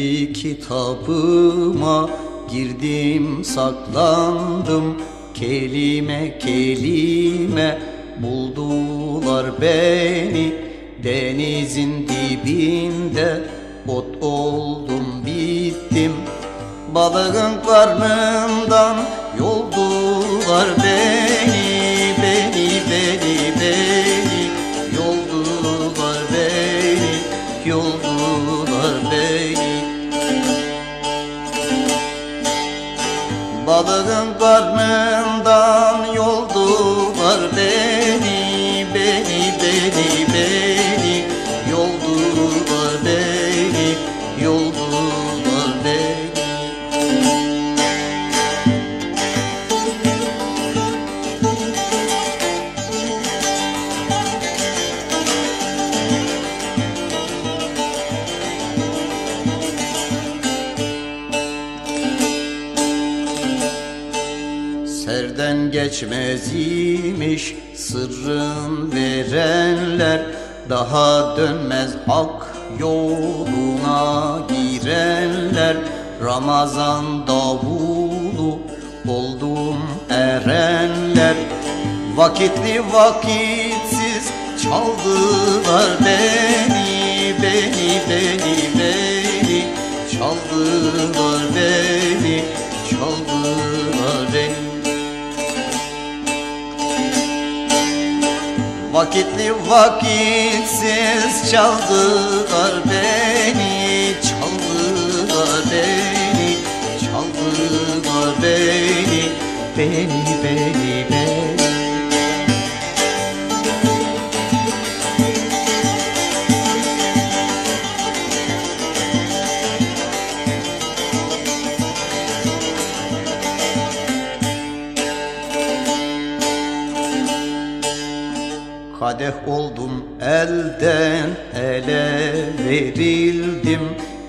Kendi kitabıma girdim saklandım. Kelime kelime buldular beni Denizin dibinde ot oldum bittim. Balığın karnından yoldular beni Balığın karnından yoldular beni Beni beni beni Serden geçmez imiş sırrın verenler. Daha dönmez hak yoluna girenler. Ramazan davulu oldum erenler. Vakitli vakitsiz çaldılar beni Beni beni beni. Çaldılar beni Vakitli vakitsiz çaldılar beni Çaldılar beni Çaldılar beni Beni beni beni Kadeh oldum elden ele verildim.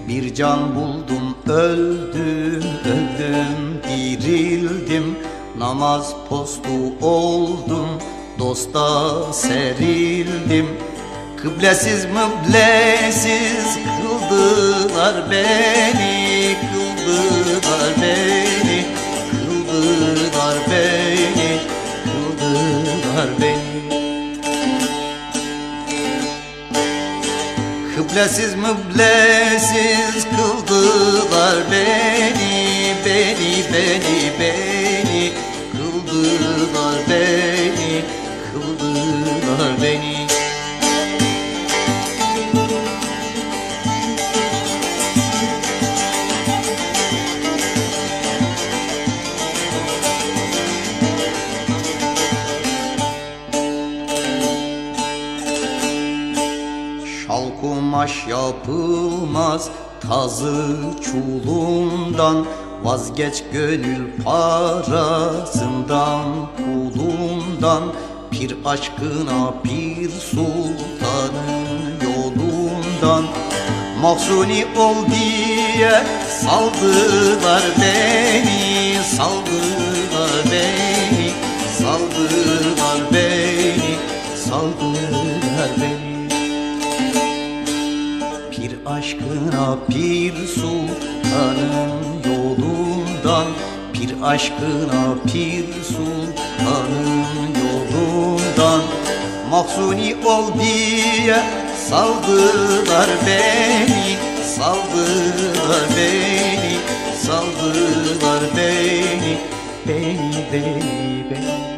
Bir can buldum öldüm öldüm dirildim. Namaz postu oldum dosta serildim. Kıblesiz mıblesiz kıldılar beni Kıldılar beni Kıblesiz müblesiz kıldılar beni Beni beni beni Kıldılar beni Şal kumaş yapılmaz tazı çulundan. Vazgeç gönül parasından pulundan Pir aşkına pir sultanın yolundan. Mahsuni ol diye saldılar beni Saldılar beni Saldılar beni Saldılar beni aşkına pir sultanın yolundan. Pir aşkına pir sultanın yolundan. Mahzuni ol diye saldılar beni Saldılar beni, saldılar beni. Beni, beni, beni